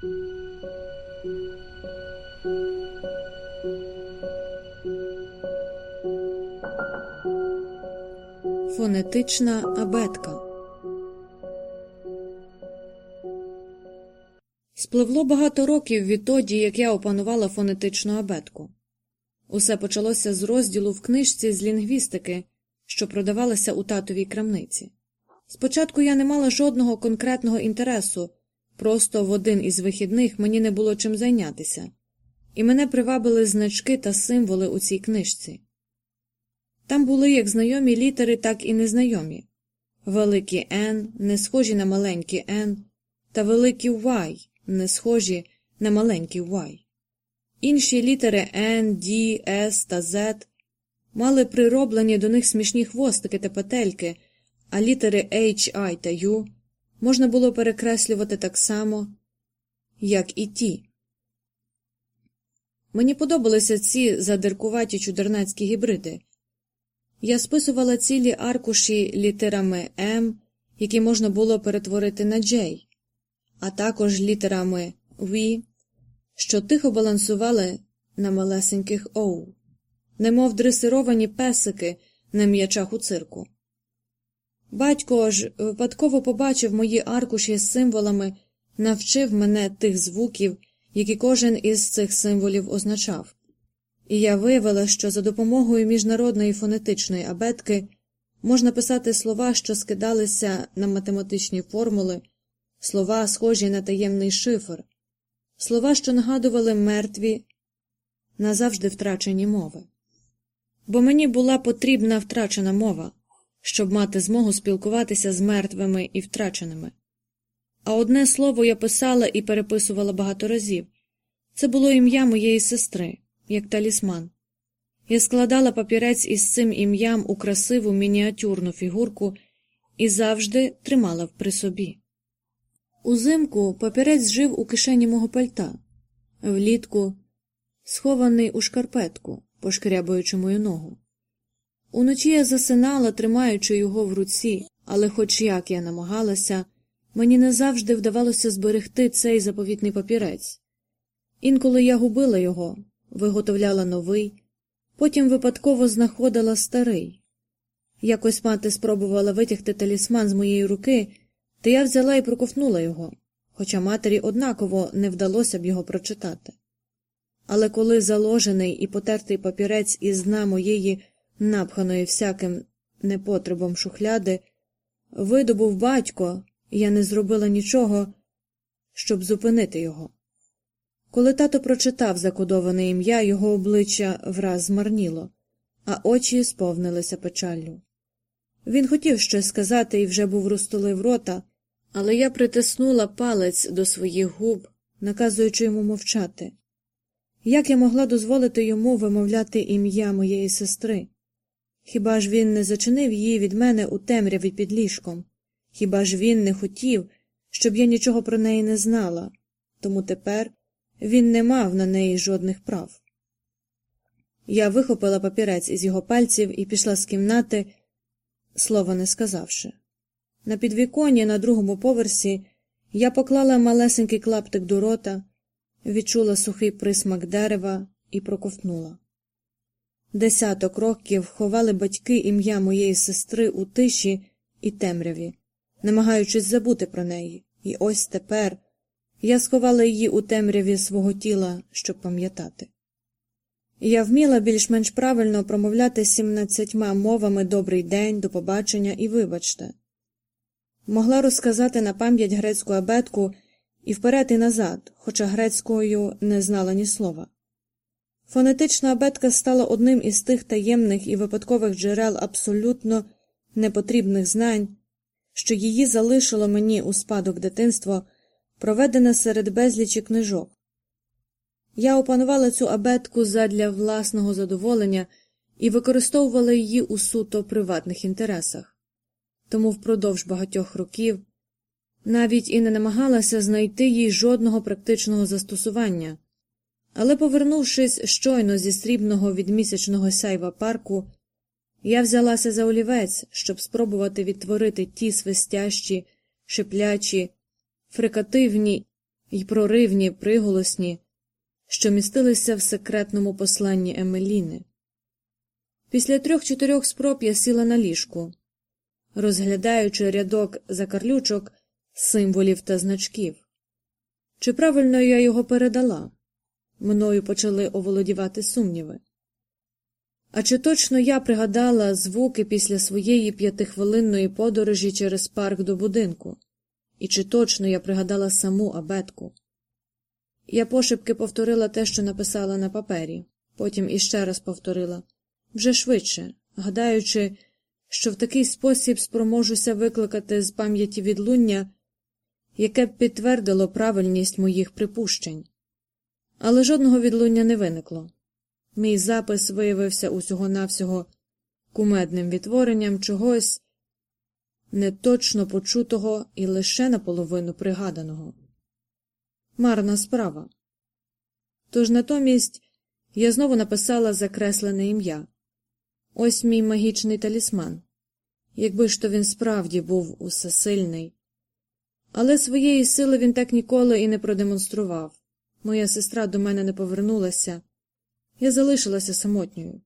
Фонетична абетка Спливло багато років відтоді, як я опанувала фонетичну абетку. Усе почалося з розділу в книжці з лінгвістики, що продавалася у татовій крамниці. Спочатку я не мала жодного конкретного інтересу, просто в один із вихідних мені не було чим зайнятися, і мене привабили значки та символи у цій книжці. Там були як знайомі літери, так і незнайомі великі Н, не схожі на маленькі Н, та великі Y, не схожі на маленькі Y. Інші літери N, D, S та Z мали прироблені до них смішні хвостики та петельки, а літери H, I та U можна було перекреслювати так само, як і ті. Мені подобалися ці задиркуваті чудернацькі гібриди. Я списувала цілі аркуші літерами М, які можна було перетворити на J, а також літерами V, що тихо балансували на малесеньких O, немов дресировані песики на м'ячах у цирку. Батько ж випадково побачив мої аркуші з символами, навчив мене тих звуків, які кожен із цих символів означав і я виявила, що за допомогою міжнародної фонетичної абетки можна писати слова, що скидалися на математичні формули, слова, схожі на таємний шифр, слова, що нагадували мертві, назавжди втрачені мови. Бо мені була потрібна втрачена мова, щоб мати змогу спілкуватися з мертвими і втраченими. А одне слово я писала і переписувала багато разів це було ім'я моєї сестри як талісман. Я складала папірець із цим ім'ям у красиву мініатюрну фігурку і завжди тримала при собі. Узимку папірець жив у кишені мого пальта, влітку схований у шкарпетку, пошкрябуючи мою ногу. Уночі я засинала, тримаючи його в руці, але, хоч як я намагалася, мені не завжди вдавалося зберегти цей заповітний папірець. Інколи я губила його, виготовляла новий, потім випадково знаходила старий. Якось мати спробувала витягти талісман з моєї руки, та я взяла і проковтнула його, хоча матері однаково не вдалося б його прочитати. Але коли заложений і потертий папірець із дна моєї, напханої всяким непотребом шухляди, видобув батько, я не зробила нічого, щоб зупинити його. Коли тато прочитав закодоване ім'я, його обличчя враз змарніло, а очі сповнилися печаллю. Він хотів щось сказати і вже був розтулив рота, але я притиснула палець до своїх губ, наказуючи йому мовчати. Як я могла дозволити йому вимовляти ім'я моєї сестри? Хіба ж він не зачинив її від мене у темряві під ліжком? Хіба ж він не хотів, щоб я нічого про неї не знала? Тому тепер він не мав на неї жодних прав. Я вихопила папірець із його пальців і пішла з кімнати, слова не сказавши. На підвіконні на другому поверсі я поклала малесенький клаптик до рота, відчула сухий присмак дерева і проковтнула. Десяток років ховали батьки ім'я моєї сестри у тиші і темряві, намагаючись забути про неї, і ось тепер. Я сховала її у темряві свого тіла, щоб пам'ятати. Я вміла більш-менш правильно промовляти сімнадцятьма мовами добрий день, до побачення і вибачте. Могла розказати на пам'ять грецьку абетку і вперед і назад, хоча грецькою не знала ні слова. Фонетична абетка стала одним із тих таємних і випадкових джерел абсолютно непотрібних знань, що її залишило мені у спадок дитинства проведена серед безлічі книжок. Я опанувала цю абетку задля власного задоволення і використовувала її у суто приватних інтересах, тому впродовж багатьох років навіть і не намагалася знайти їй жодного практичного застосування, але, повернувшись щойно зі срібного відмісячного сяйва парку, я взялася за олівець, щоб спробувати відтворити ті свистящі, шиплячі, фрикативні й проривні, приголосні, що містилися в секретному посланні Емеліни. Після трьох-чотирьох спроб я сіла на ліжку, розглядаючи рядок закарлючок, символів та значків. Чи правильно я його передала? Мною почали оволодівати сумніви. А чи точно я пригадала звуки після своєї п'ятихвилинної подорожі через парк до будинку? І чи точно я пригадала саму абетку? Я пошепки повторила те, що написала на папері, потім іще раз повторила вже швидше, гадаючи, що в такий спосіб спроможуся викликати з пам'яті відлуння, яке б підтвердило правильність моїх припущень. Але жодного відлуння не виникло. Мій запис виявився усього навсього кумедним відтворенням чогось неточно почутого і лише наполовину пригаданого. Марна справа. Тож натомість я знову написала закреслене ім'я ось мій магічний талісман. Якби ж то він справді був усесильний. Але своєї сили він так ніколи і не продемонстрував. Моя сестра до мене не повернулася, я залишилася самотньою.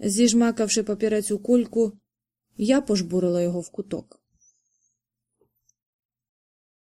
Зіжмакавши папірець у кульку, я пожбурила його в куток.